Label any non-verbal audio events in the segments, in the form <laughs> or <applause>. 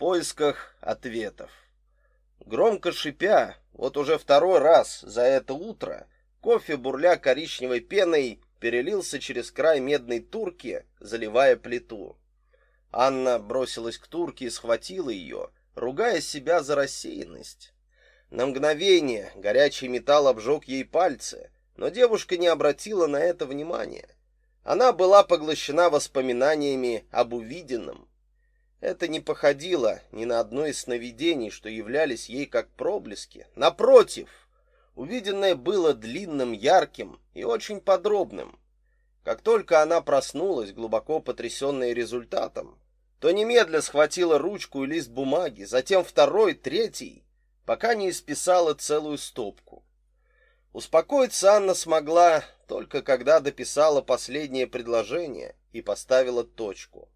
поисках ответов. Громко шипя, вот уже второй раз за это утро, кофе, бурля коричневой пеной, перелился через край медной турки, заливая плиту. Анна бросилась к турке и схватила ее, ругая себя за рассеянность. На мгновение горячий металл обжег ей пальцы, но девушка не обратила на это внимания. Она была поглощена воспоминаниями об увиденном. Это не походило ни на одно из сновидений, что являлись ей как проблески. Напротив, увиденное было длинным, ярким и очень подробным. Как только она проснулась, глубоко потрясённая результатом, то немедля схватила ручку и лист бумаги, затем второй, третий, пока не исписала целую стопку. Успокоиться Анна смогла только когда дописала последнее предложение и поставила точку.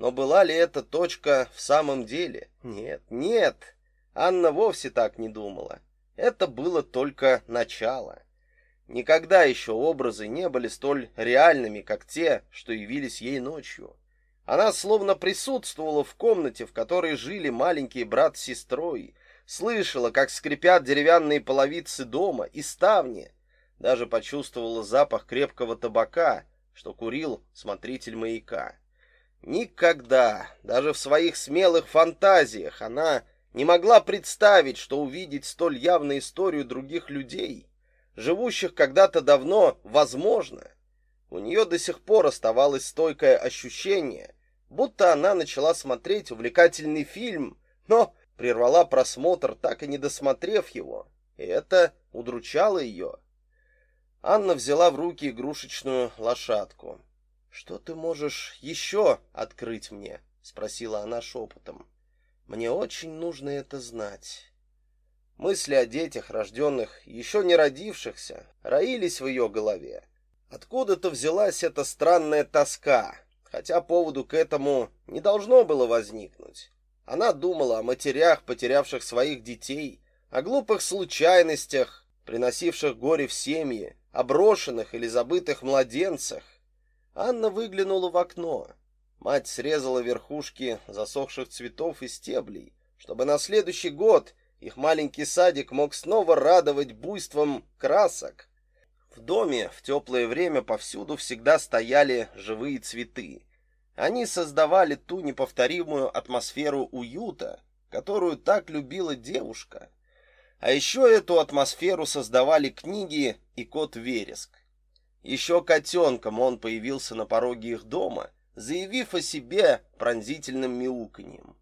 Но была ли эта точка в самом деле? Нет, нет. Анна вовсе так не думала. Это было только начало. Никогда еще образы не были столь реальными, как те, что явились ей ночью. Она словно присутствовала в комнате, в которой жили маленький брат с сестрой, слышала, как скрипят деревянные половицы дома и ставни, даже почувствовала запах крепкого табака, что курил смотритель маяка. Никогда, даже в своих смелых фантазиях, она не могла представить, что увидеть столь явную историю других людей живущих когда-то давно, возможно. У нее до сих пор оставалось стойкое ощущение, будто она начала смотреть увлекательный фильм, но прервала просмотр, так и не досмотрев его. И это удручало ее. Анна взяла в руки игрушечную лошадку. Что ты можешь еще открыть мне? спросила она шепотом. Мне очень нужно это знать. Мысли о детях, рожденных, еще не родившихся, роились в ее голове. Откуда-то взялась эта странная тоска, хотя поводу к этому не должно было возникнуть. Она думала о матерях, потерявших своих детей, о глупых случайностях, приносивших горе в семьи, о брошенных или забытых младенцах. Анна выглянула в окно. Мать срезала верхушки засохших цветов и стеблей, чтобы на следующий год их маленький садик мог снова радовать буйством красок. В доме в теплое время повсюду всегда стояли живые цветы. Они создавали ту неповторимую атмосферу уюта, которую так любила девушка. А еще эту атмосферу создавали книги и кот Вереск. Еще котенком он появился на пороге их дома, заявив о себе пронзительным мяуканьем.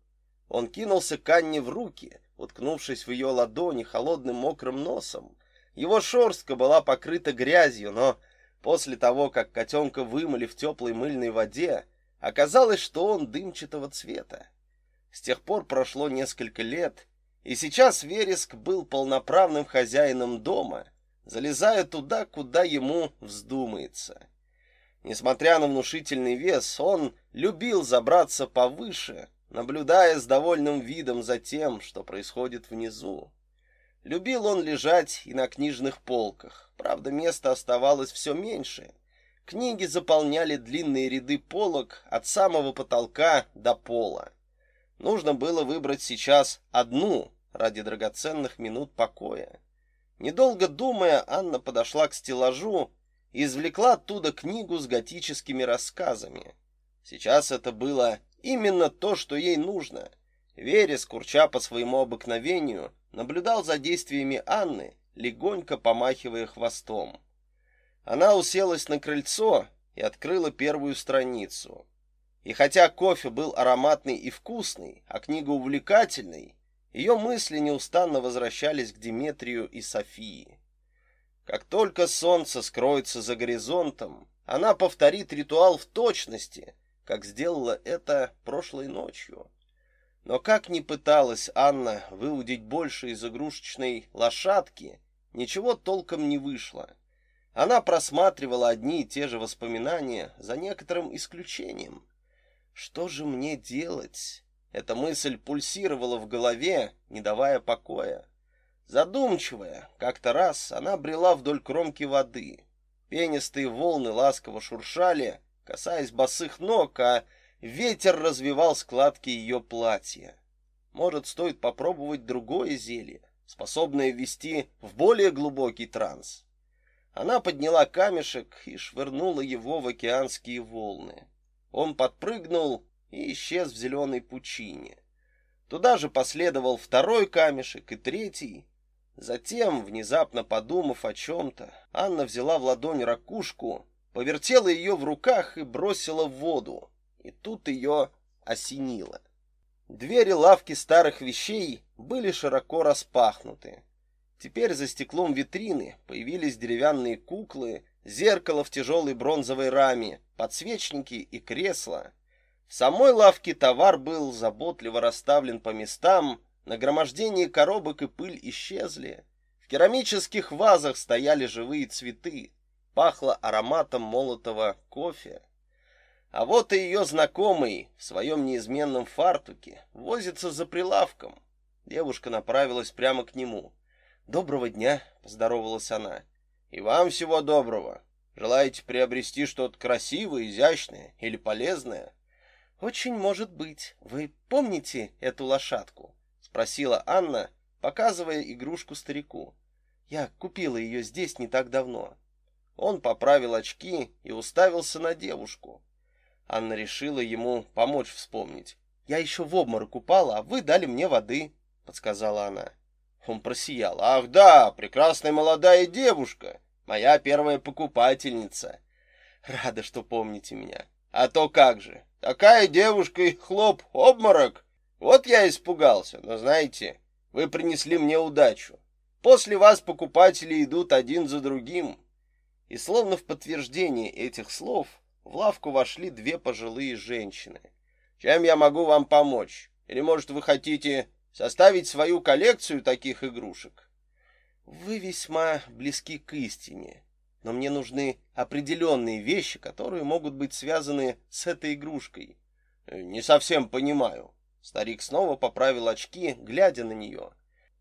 Он кинулся к Анне в руки, уткнувшись в ее ладони холодным мокрым носом. Его шерстка была покрыта грязью, но после того, как котенка вымыли в теплой мыльной воде, оказалось, что он дымчатого цвета. С тех пор прошло несколько лет, и сейчас Вереск был полноправным хозяином дома, залезая туда, куда ему вздумается. Несмотря на внушительный вес, он любил забраться повыше, наблюдая с довольным видом за тем, что происходит внизу. Любил он лежать и на книжных полках. Правда, места оставалось все меньше. Книги заполняли длинные ряды полок от самого потолка до пола. Нужно было выбрать сейчас одну ради драгоценных минут покоя. Недолго думая, Анна подошла к стеллажу и извлекла оттуда книгу с готическими рассказами. Сейчас это было Именно то, что ей нужно. Верес, курча по своему обыкновению, наблюдал за действиями Анны, легонько помахивая хвостом. Она уселась на крыльцо и открыла первую страницу. И хотя кофе был ароматный и вкусный, а книга увлекательной, ее мысли неустанно возвращались к Диметрию и Софии. Как только солнце скроется за горизонтом, она повторит ритуал в точности — как сделала это прошлой ночью. Но как ни пыталась Анна выудить больше из игрушечной лошадки, ничего толком не вышло. Она просматривала одни и те же воспоминания за некоторым исключением. Что же мне делать? Эта мысль пульсировала в голове, не давая покоя. Задумчивая, как-то раз она брела вдоль кромки воды. Пенистые волны ласково шуршали, касаясь босых ног, а ветер развивал складки ее платья. Может, стоит попробовать другое зелье, способное ввести в более глубокий транс. Она подняла камешек и швырнула его в океанские волны. Он подпрыгнул и исчез в зеленой пучине. Туда же последовал второй камешек и третий. Затем, внезапно подумав о чем-то, Анна взяла в ладонь ракушку, повертела ее в руках и бросила в воду. И тут ее осенило. Двери лавки старых вещей были широко распахнуты. Теперь за стеклом витрины появились деревянные куклы, зеркало в тяжелой бронзовой раме, подсвечники и кресла. В самой лавке товар был заботливо расставлен по местам, нагромождение коробок и пыль исчезли. В керамических вазах стояли живые цветы, пахло ароматом молотого кофе. А вот и ее знакомый в своем неизменном фартуке возится за прилавком. Девушка направилась прямо к нему. "Доброго дня", поздоровалась она. "И вам всего доброго. Желаете приобрести что-то красивое, изящное или полезное?" Очень может быть. Вы помните эту лошадку? спросила Анна, показывая игрушку старику. Я купила ее здесь не так давно. Он поправил очки и уставился на девушку. Анна решила ему помочь вспомнить. Я еще в обморок упала, а вы дали мне воды, подсказала она. Он просиял. Ах, да, прекрасная молодая девушка, моя первая покупательница. Рада, что помните меня. А то как же? Такая девушка и хлоп, обморок. Вот я испугался, но знаете, вы принесли мне удачу. После вас покупатели идут один за другим. И словно в подтверждение этих слов в лавку вошли две пожилые женщины. Чем я могу вам помочь? Или, может, вы хотите составить свою коллекцию таких игрушек? Вы весьма близки к истине но мне нужны определенные вещи, которые могут быть связаны с этой игрушкой. Э, не совсем понимаю. Старик снова поправил очки, глядя на нее.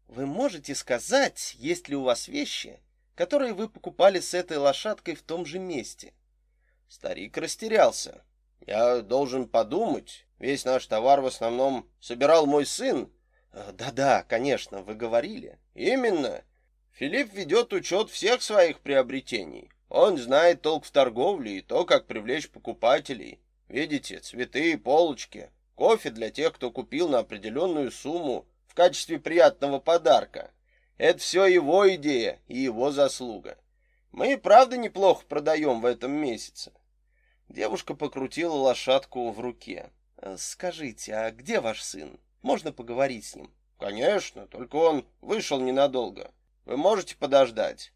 Вы можете сказать, есть ли у вас вещи, которые вы покупали с этой лошадкой в том же месте? Старик растерялся. Я должен подумать. Весь наш товар в основном собирал мой сын. Э, да-да, конечно, вы говорили. Именно. Филипп ведет учет всех своих приобретений. Он знает толк в торговле и то, как привлечь покупателей. Видите, цветы, полочки, кофе для тех, кто купил на определенную сумму в качестве приятного подарка. Это все его идея и его заслуга. Мы и правда неплохо продаем в этом месяце. Девушка покрутила лошадку в руке. Скажите, а где ваш сын? Можно поговорить с ним? Конечно, только он вышел ненадолго. Вы можете подождать.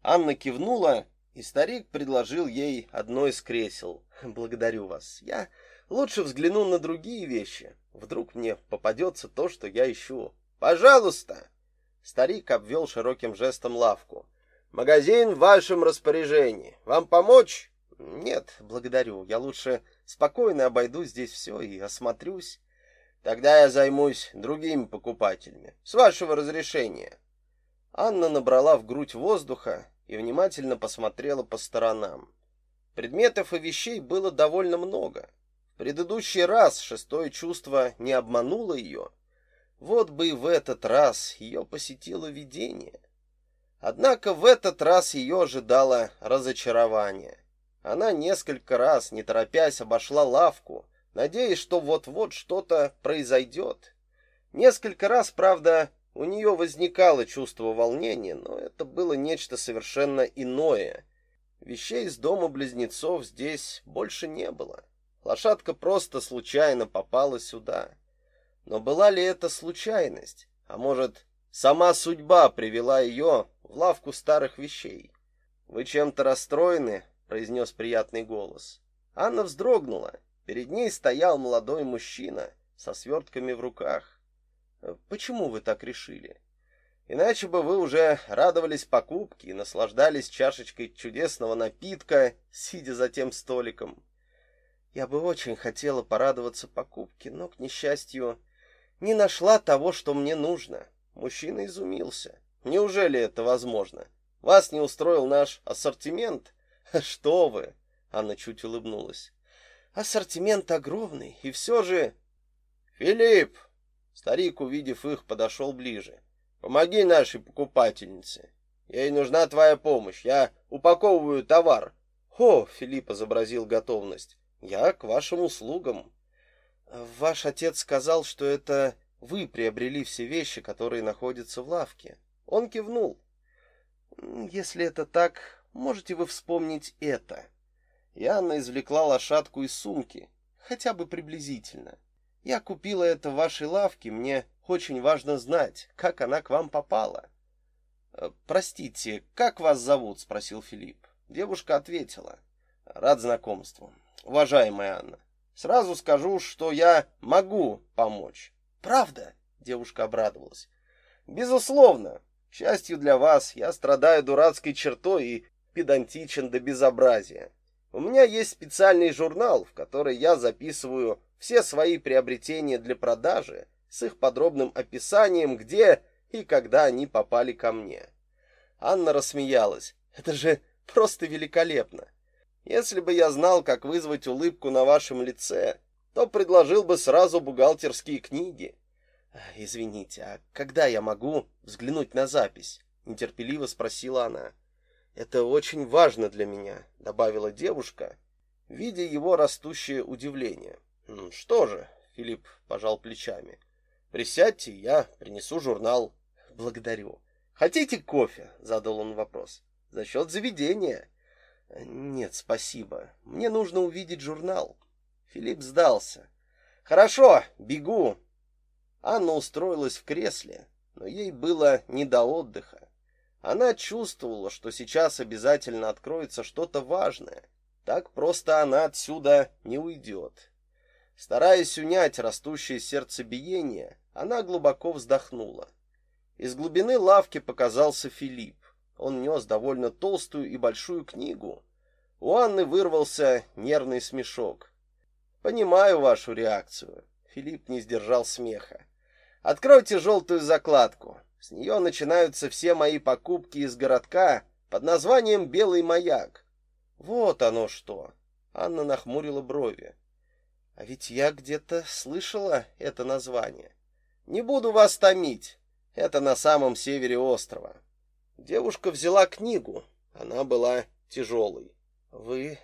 Анна кивнула, и старик предложил ей одно из кресел. Благодарю вас. Я лучше взгляну на другие вещи. Вдруг мне попадется то, что я ищу. Пожалуйста. Старик обвел широким жестом лавку. Магазин в вашем распоряжении. Вам помочь? Нет, благодарю. Я лучше спокойно обойду здесь все и осмотрюсь. Тогда я займусь другими покупателями. С вашего разрешения. Анна набрала в грудь воздуха и внимательно посмотрела по сторонам. Предметов и вещей было довольно много. В предыдущий раз шестое чувство не обмануло ее. Вот бы и в этот раз ее посетило видение. Однако в этот раз ее ожидало разочарование. Она несколько раз, не торопясь, обошла лавку, надеясь, что вот-вот что-то произойдет. Несколько раз, правда, у нее возникало чувство волнения, но это было нечто совершенно иное. Вещей из дома близнецов здесь больше не было. Лошадка просто случайно попала сюда. Но была ли это случайность? А может, сама судьба привела ее в лавку старых вещей? Вы чем-то расстроены? произнес приятный голос. Анна вздрогнула. Перед ней стоял молодой мужчина со свертками в руках. Почему вы так решили? Иначе бы вы уже радовались покупке и наслаждались чашечкой чудесного напитка, сидя за тем столиком. Я бы очень хотела порадоваться покупке, но к несчастью не нашла того, что мне нужно. Мужчина изумился. Неужели это возможно? Вас не устроил наш ассортимент? <laughs> Что вы? Анна чуть улыбнулась. Ассортимент огромный, и все же... Филипп! Старик, увидев их, подошел ближе. Помоги нашей покупательнице. Ей нужна твоя помощь. Я упаковываю товар. О, Филипп изобразил готовность. Я к вашим услугам. Ваш отец сказал, что это вы приобрели все вещи, которые находятся в лавке. Он кивнул. Если это так, можете вы вспомнить это. Анна извлекла лошадку из сумки, хотя бы приблизительно. Я купила это в вашей лавке, мне очень важно знать, как она к вам попала. «Э, простите, как вас зовут, спросил Филипп. Девушка ответила: Рад знакомству, уважаемая Анна. Сразу скажу, что я могу помочь. Правда? Девушка обрадовалась. Безусловно. К счастью для вас, я страдаю дурацкой чертой и педантичен до безобразия. У меня есть специальный журнал, в который я записываю все свои приобретения для продажи с их подробным описанием, где и когда они попали ко мне. Анна рассмеялась. Это же просто великолепно. Если бы я знал, как вызвать улыбку на вашем лице, то предложил бы сразу бухгалтерские книги. Извините, а когда я могу взглянуть на запись? нетерпеливо спросила она. Это очень важно для меня, добавила девушка, видя его растущее удивление. Что же, Филипп пожал плечами. Присядьте, я принесу журнал. Благодарю. Хотите кофе? задал он вопрос. За счет заведения. Нет, спасибо. Мне нужно увидеть журнал. Филипп сдался. Хорошо, бегу. Анна устроилась в кресле, но ей было не до отдыха. Она чувствовала, что сейчас обязательно откроется что-то важное. Так просто она отсюда не уйдет. Стараясь унять растущее сердцебиение, она глубоко вздохнула. Из глубины лавки показался Филипп. Он нес довольно толстую и большую книгу. У Анны вырвался нервный смешок. Понимаю вашу реакцию. Филипп не сдержал смеха. Откройте желтую закладку. С нее начинаются все мои покупки из городка под названием Белый маяк. Вот оно что. Анна нахмурила брови. А ведь я где-то слышала это название. Не буду вас томить. Это на самом севере острова. Девушка взяла книгу. Она была тяжелой. Вы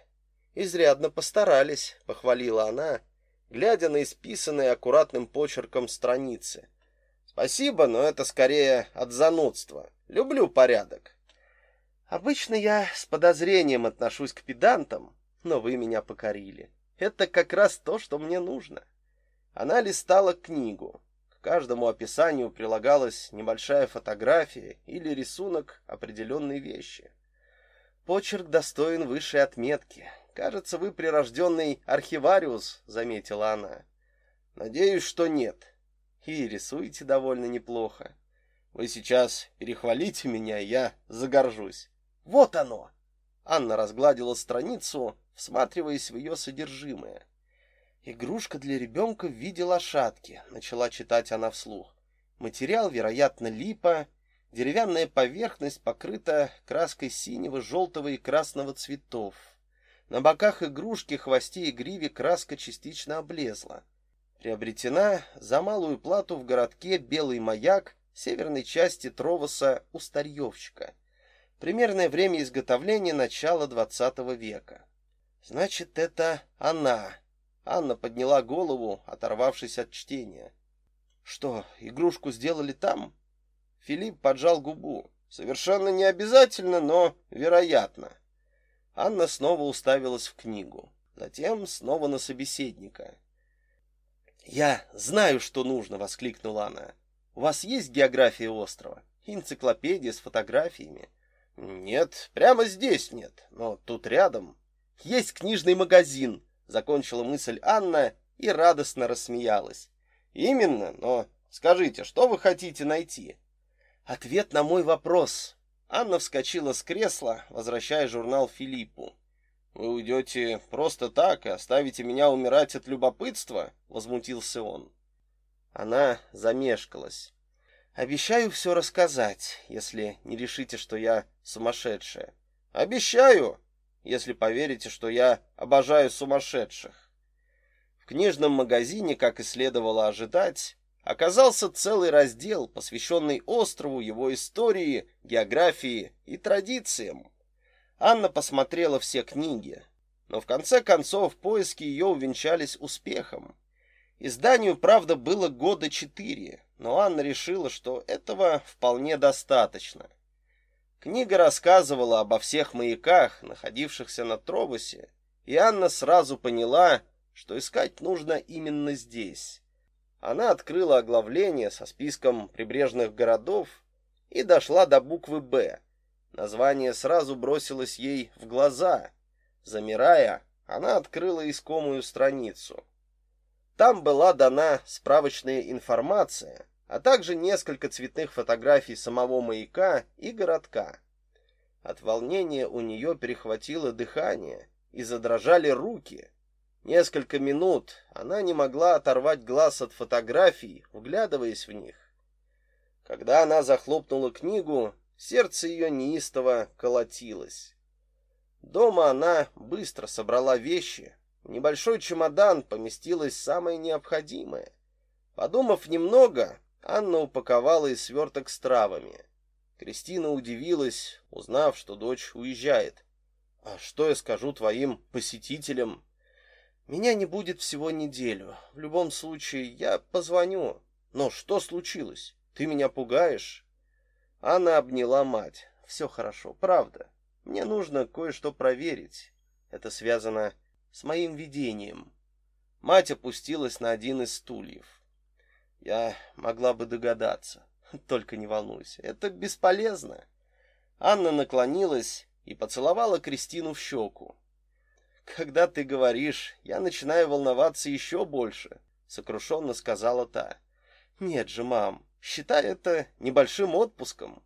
изрядно постарались, похвалила она, глядя на исписанные аккуратным почерком страницы. Спасибо, но это скорее от занудства. Люблю порядок. Обычно я с подозрением отношусь к педантам, но вы меня покорили. Это как раз то, что мне нужно. Она листала книгу каждому описанию прилагалась небольшая фотография или рисунок определенной вещи. Почерк достоин высшей отметки. Кажется, вы прирожденный архивариус, заметила она. Надеюсь, что нет. И рисуете довольно неплохо. Вы сейчас перехвалите меня, я загоржусь. Вот оно. Анна разгладила страницу, всматриваясь в ее содержимое. Игрушка для ребенка в виде лошадки, начала читать она вслух. Материал, вероятно, липа, деревянная поверхность покрыта краской синего, желтого и красного цветов. На боках игрушки, хвосте и гриве краска частично облезла. Приобретена за малую плату в городке Белый маяк северной части Тровоса у старьевщика. Примерное время изготовления начала XX века. Значит, это она, Анна подняла голову, оторвавшись от чтения. Что, игрушку сделали там? Филипп поджал губу. Совершенно не обязательно, но вероятно. Анна снова уставилась в книгу, затем снова на собеседника. "Я знаю, что нужно", воскликнула она. "У вас есть география острова? Энциклопедия с фотографиями?" "Нет, прямо здесь нет, но тут рядом есть книжный магазин", закончила мысль Анна и радостно рассмеялась. Именно, но скажите, что вы хотите найти? Ответ на мой вопрос. Анна вскочила с кресла, возвращая журнал Филиппу. Вы уйдете просто так и оставите меня умирать от любопытства, возмутился он. Она замешкалась. Обещаю все рассказать, если не решите, что я сумасшедшая. Обещаю, если поверите, что я обожаю сумасшедших. книжном магазине, как и следовало ожидать, оказался целый раздел, посвященный острову, его истории, географии и традициям. Анна посмотрела все книги, но в конце концов поиски ее увенчались успехом. Изданию, правда, было года четыре, но Анна решила, что этого вполне достаточно. Книга рассказывала обо всех маяках, находившихся на Тробусе, и Анна сразу поняла, что искать нужно именно здесь. Она открыла оглавление со списком прибрежных городов и дошла до буквы «Б». Название сразу бросилось ей в глаза. Замирая, она открыла искомую страницу. Там была дана справочная информация, а также несколько цветных фотографий самого маяка и городка. От волнения у нее перехватило дыхание и задрожали руки. Несколько минут она не могла оторвать глаз от фотографий, вглядываясь в них. Когда она захлопнула книгу, сердце ее неистово колотилось. Дома она быстро собрала вещи. В небольшой чемодан поместилось самое необходимое. Подумав немного, Анна упаковала и сверток с травами. Кристина удивилась, узнав, что дочь уезжает. А что я скажу твоим посетителям? Меня не будет всего неделю. В любом случае, я позвоню. Но что случилось? Ты меня пугаешь? Анна обняла мать. Все хорошо, правда. Мне нужно кое-что проверить. Это связано с моим видением. Мать опустилась на один из стульев. Я могла бы догадаться. <laughs> Только не волнуйся, это бесполезно. Анна наклонилась и поцеловала Кристину в щеку. Когда ты говоришь, я начинаю волноваться еще больше, сокрушенно сказала та. Нет же, мам, считай это небольшим отпуском.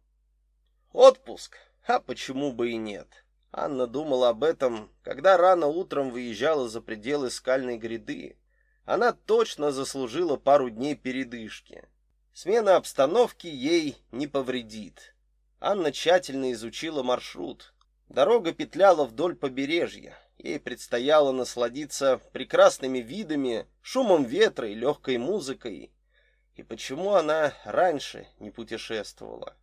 Отпуск? А почему бы и нет? Анна думала об этом, когда рано утром выезжала за пределы скальной гряды. Она точно заслужила пару дней передышки. Смена обстановки ей не повредит. Анна тщательно изучила маршрут. Дорога петляла вдоль побережья. Ей предстояло насладиться прекрасными видами, шумом ветра и легкой музыкой. И почему она раньше не путешествовала?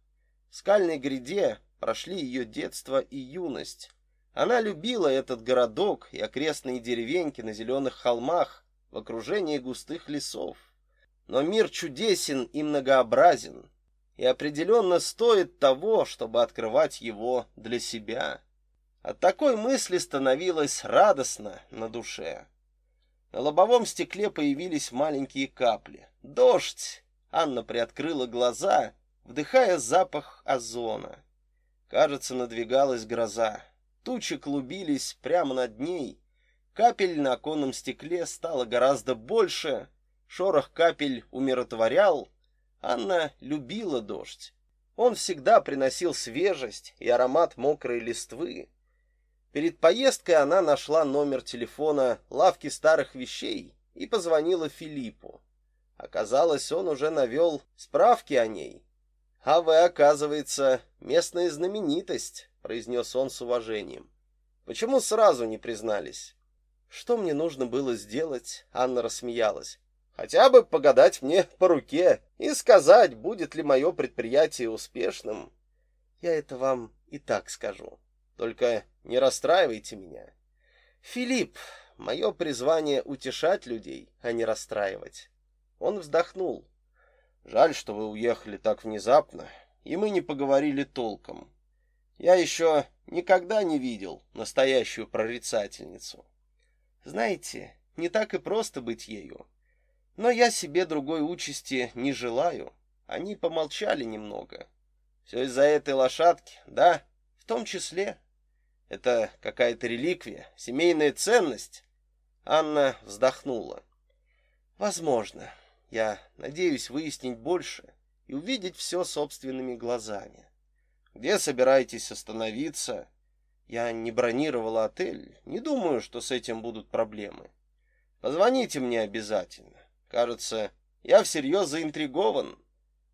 В скальной гряде прошли ее детство и юность. Она любила этот городок и окрестные деревеньки на зеленых холмах в окружении густых лесов. Но мир чудесен и многообразен, и определенно стоит того, чтобы открывать его для себя. От такой мысли становилось радостно на душе. На лобовом стекле появились маленькие капли. Дождь! Анна приоткрыла глаза, вдыхая запах озона. Кажется, надвигалась гроза. Тучи клубились прямо над ней. Капель на оконном стекле стало гораздо больше. Шорох капель умиротворял. Анна любила дождь. Он всегда приносил свежесть и аромат мокрой листвы. Перед поездкой она нашла номер телефона лавки старых вещей и позвонила Филиппу. Оказалось, он уже навел справки о ней. «А вы, оказывается, местная знаменитость», — произнес он с уважением. «Почему сразу не признались?» «Что мне нужно было сделать?» — Анна рассмеялась. «Хотя бы погадать мне по руке и сказать, будет ли мое предприятие успешным. Я это вам и так скажу. Только не расстраивайте меня. Филипп, мое призвание утешать людей, а не расстраивать. Он вздохнул. Жаль, что вы уехали так внезапно, и мы не поговорили толком. Я еще никогда не видел настоящую прорицательницу. Знаете, не так и просто быть ею. Но я себе другой участи не желаю. Они помолчали немного. Все из-за этой лошадки, да, в том числе. Это какая-то реликвия, семейная ценность. Анна вздохнула. Возможно. Я надеюсь выяснить больше и увидеть все собственными глазами. Где собираетесь остановиться? Я не бронировала отель. Не думаю, что с этим будут проблемы. Позвоните мне обязательно. Кажется, я всерьез заинтригован.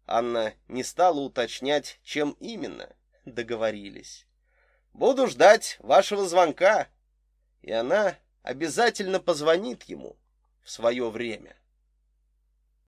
Анна не стала уточнять, чем именно. Договорились. Буду ждать вашего звонка. И она обязательно позвонит ему. в свое время.